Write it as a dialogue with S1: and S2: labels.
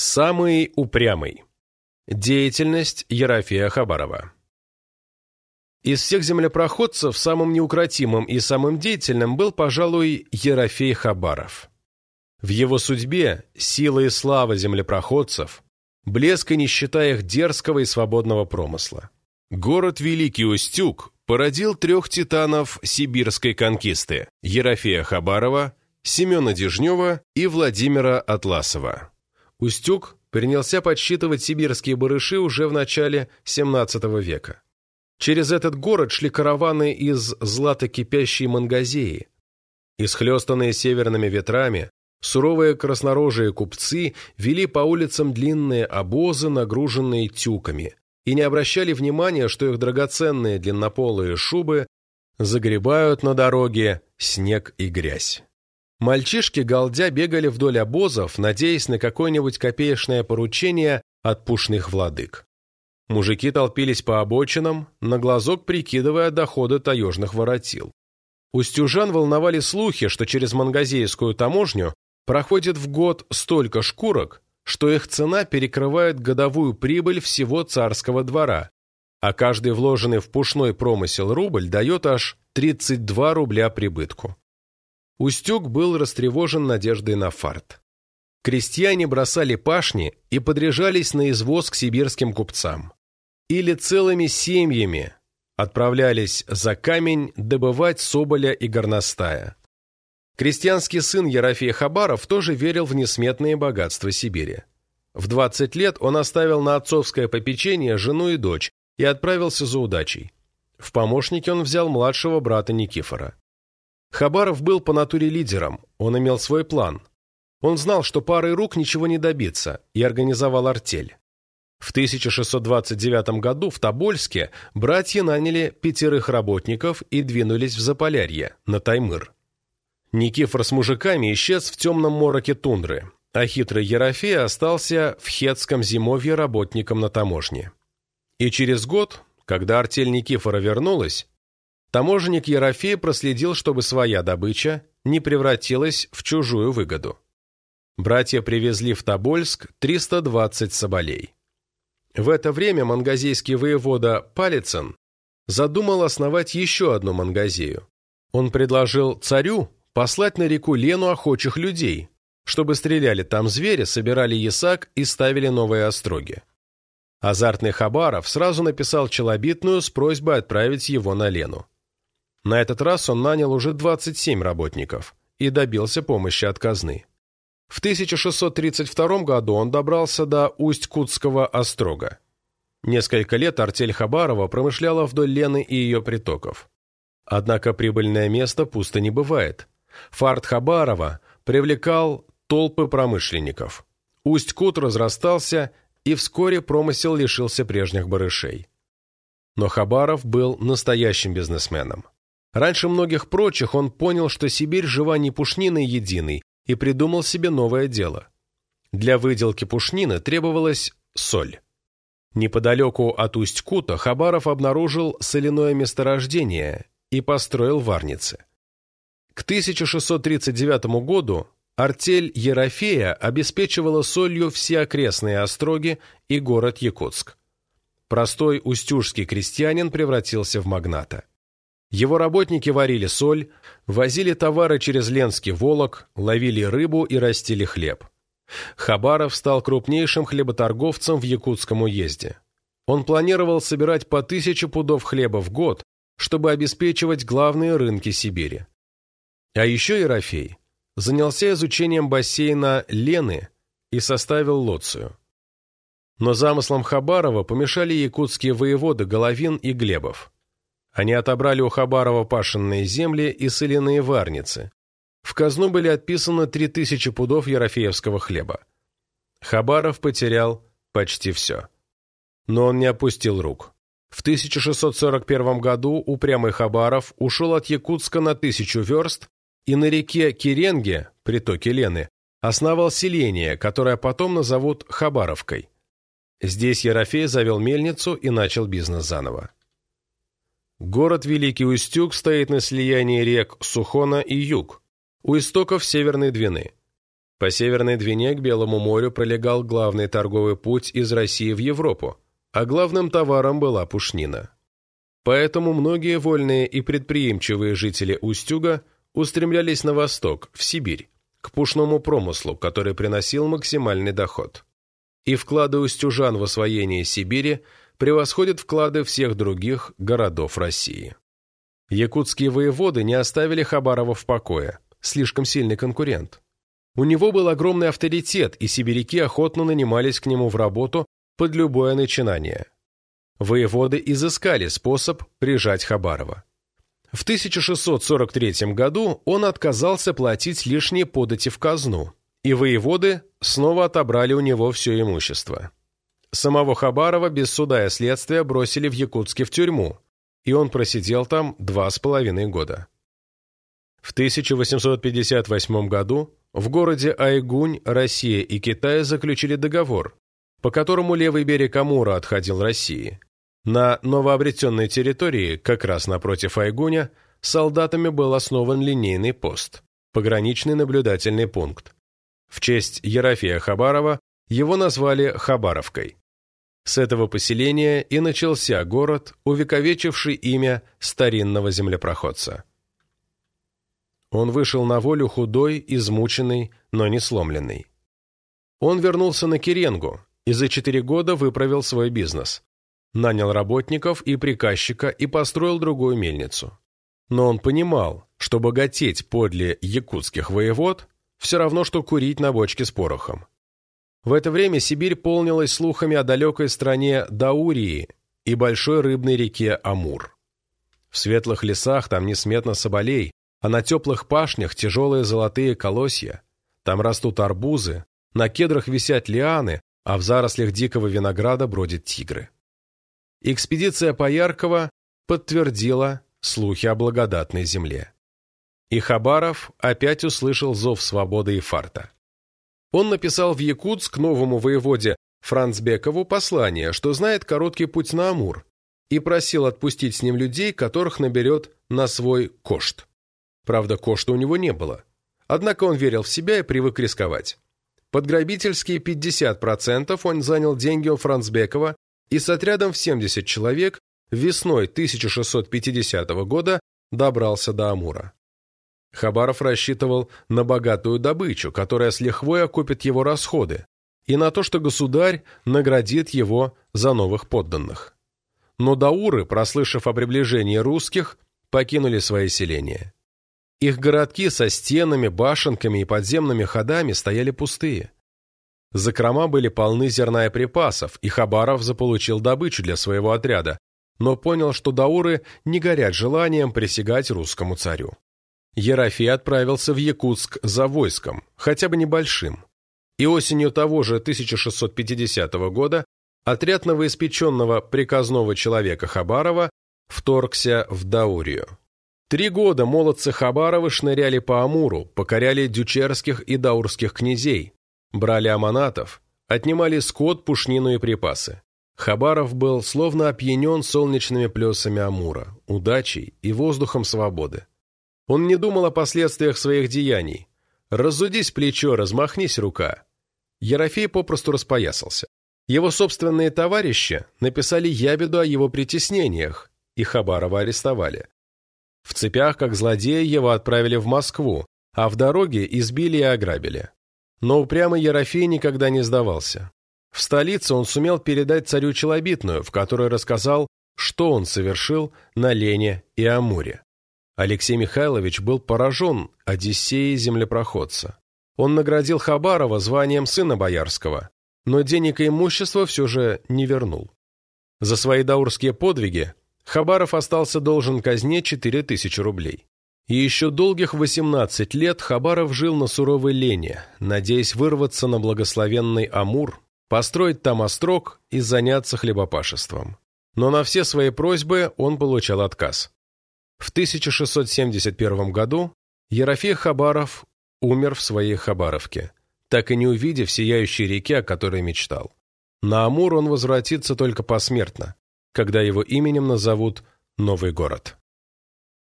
S1: Самый упрямый. Деятельность Ерофея Хабарова. Из всех землепроходцев самым неукротимым и самым деятельным был, пожалуй, Ерофей Хабаров. В его судьбе сила и слава землепроходцев, блеск и нищета их дерзкого и свободного промысла. Город Великий Устюг породил трех титанов сибирской конкисты – Ерофея Хабарова, Семена Дежнева и Владимира Атласова. Устюг принялся подсчитывать сибирские барыши уже в начале XVII века. Через этот город шли караваны из златокипящей Мангазеи. Исхлестанные северными ветрами, суровые краснорожие купцы вели по улицам длинные обозы, нагруженные тюками, и не обращали внимания, что их драгоценные длиннополые шубы загребают на дороге снег и грязь. Мальчишки галдя бегали вдоль обозов, надеясь на какое-нибудь копеечное поручение от пушных владык. Мужики толпились по обочинам, на глазок прикидывая доходы таежных воротил. Устюжан волновали слухи, что через мангазейскую таможню проходит в год столько шкурок, что их цена перекрывает годовую прибыль всего царского двора, а каждый вложенный в пушной промысел рубль дает аж 32 рубля прибытку. Устюг был растревожен надеждой на фарт. Крестьяне бросали пашни и подряжались на извоз к сибирским купцам. Или целыми семьями отправлялись за камень добывать соболя и горностая. Крестьянский сын Ерофей Хабаров тоже верил в несметные богатства Сибири. В 20 лет он оставил на отцовское попечение жену и дочь и отправился за удачей. В помощники он взял младшего брата Никифора. Хабаров был по натуре лидером, он имел свой план. Он знал, что парой рук ничего не добиться, и организовал артель. В 1629 году в Тобольске братья наняли пятерых работников и двинулись в Заполярье, на Таймыр. Никифор с мужиками исчез в темном мороке тундры, а хитрый Ерофей остался в хетском зимовье работником на таможне. И через год, когда артель Никифора вернулась, Таможенник Ерофей проследил, чтобы своя добыча не превратилась в чужую выгоду. Братья привезли в Тобольск 320 соболей. В это время мангазейский воевода Палицын задумал основать еще одну мангазею. Он предложил царю послать на реку Лену охочих людей, чтобы стреляли там звери, собирали ясак и ставили новые остроги. Азартный Хабаров сразу написал Челобитную с просьбой отправить его на Лену. На этот раз он нанял уже 27 работников и добился помощи от казны. В 1632 году он добрался до Усть-Кутского острога. Несколько лет артель Хабарова промышляла вдоль Лены и ее притоков. Однако прибыльное место пусто не бывает. Фарт Хабарова привлекал толпы промышленников. Усть-Кут разрастался, и вскоре промысел лишился прежних барышей. Но Хабаров был настоящим бизнесменом. Раньше многих прочих он понял, что Сибирь жива не пушниной единой, и придумал себе новое дело. Для выделки пушнины требовалась соль. Неподалеку от Усть-Кута Хабаров обнаружил соляное месторождение и построил варницы. К 1639 году артель Ерофея обеспечивала солью все окрестные остроги и город Якутск. Простой устюжский крестьянин превратился в магната. Его работники варили соль, возили товары через Ленский Волок, ловили рыбу и растили хлеб. Хабаров стал крупнейшим хлеботорговцем в Якутском уезде. Он планировал собирать по тысяче пудов хлеба в год, чтобы обеспечивать главные рынки Сибири. А еще Ерофей занялся изучением бассейна Лены и составил Лоцию. Но замыслам Хабарова помешали якутские воеводы Головин и Глебов. Они отобрали у Хабарова пашенные земли и соляные варницы. В казну были отписаны 3000 пудов ерофеевского хлеба. Хабаров потерял почти все. Но он не опустил рук. В 1641 году упрямый Хабаров ушел от Якутска на тысячу верст и на реке Киренге, притоке Лены, основал селение, которое потом назовут Хабаровкой. Здесь Ерофей завел мельницу и начал бизнес заново. Город Великий Устюг стоит на слиянии рек Сухона и Юг, у истоков Северной Двины. По Северной Двине к Белому морю пролегал главный торговый путь из России в Европу, а главным товаром была пушнина. Поэтому многие вольные и предприимчивые жители Устюга устремлялись на восток, в Сибирь, к пушному промыслу, который приносил максимальный доход. И вклады устюжан в освоение Сибири превосходят вклады всех других городов России. Якутские воеводы не оставили Хабарова в покое, слишком сильный конкурент. У него был огромный авторитет, и сибиряки охотно нанимались к нему в работу под любое начинание. Воеводы изыскали способ прижать Хабарова. В 1643 году он отказался платить лишние подати в казну, и воеводы снова отобрали у него все имущество. Самого Хабарова без суда и следствия бросили в Якутске в тюрьму, и он просидел там два с половиной года. В 1858 году в городе Айгунь Россия и Китай заключили договор, по которому левый берег Амура отходил России. На новообретенной территории, как раз напротив Айгуня, солдатами был основан линейный пост, пограничный наблюдательный пункт. В честь Ерофея Хабарова его назвали Хабаровкой. С этого поселения и начался город, увековечивший имя старинного землепроходца. Он вышел на волю худой, измученный, но не сломленный. Он вернулся на Киренгу и за четыре года выправил свой бизнес. Нанял работников и приказчика и построил другую мельницу. Но он понимал, что богатеть подле якутских воевод все равно, что курить на бочке с порохом. В это время Сибирь полнилась слухами о далекой стране Даурии и большой рыбной реке Амур. В светлых лесах там несметно соболей, а на теплых пашнях тяжелые золотые колосья. Там растут арбузы, на кедрах висят лианы, а в зарослях дикого винограда бродят тигры. Экспедиция Пояркова подтвердила слухи о благодатной земле. И Хабаров опять услышал зов свободы и фарта. Он написал в Якутск новому воеводе Францбекову послание, что знает короткий путь на Амур, и просил отпустить с ним людей, которых наберет на свой кошт. Правда, кошта у него не было. Однако он верил в себя и привык рисковать. Под грабительские 50% он занял деньги у Францбекова и с отрядом в 70 человек весной 1650 года добрался до Амура. Хабаров рассчитывал на богатую добычу, которая с лихвой окупит его расходы, и на то, что государь наградит его за новых подданных. Но дауры, прослышав о приближении русских, покинули свои селения. Их городки со стенами, башенками и подземными ходами стояли пустые. Закрома были полны зерна и припасов, и Хабаров заполучил добычу для своего отряда, но понял, что дауры не горят желанием присягать русскому царю. Ерофей отправился в Якутск за войском, хотя бы небольшим. И осенью того же 1650 года отряд новоиспеченного приказного человека Хабарова вторгся в Даурию. Три года молодцы Хабаровы шныряли по Амуру, покоряли дючерских и даурских князей, брали аманатов, отнимали скот, пушнину и припасы. Хабаров был словно опьянен солнечными плесами Амура, удачей и воздухом свободы. Он не думал о последствиях своих деяний. Разудись плечо, размахнись рука. Ерофей попросту распоясался. Его собственные товарищи написали ябеду о его притеснениях, и Хабарова арестовали. В цепях, как злодея, его отправили в Москву, а в дороге избили и ограбили. Но упрямый Ерофей никогда не сдавался. В столице он сумел передать царю Челобитную, в которой рассказал, что он совершил на Лене и Амуре. Алексей Михайлович был поражен Одиссеей землепроходца. Он наградил Хабарова званием сына боярского, но денег и имущество все же не вернул. За свои даурские подвиги Хабаров остался должен казне 4000 рублей. И еще долгих 18 лет Хабаров жил на суровой лене, надеясь вырваться на благословенный Амур, построить там острог и заняться хлебопашеством. Но на все свои просьбы он получал отказ. В 1671 году Ерофей Хабаров умер в своей Хабаровке, так и не увидев сияющей реки, о которой мечтал. На Амур он возвратится только посмертно, когда его именем назовут Новый город.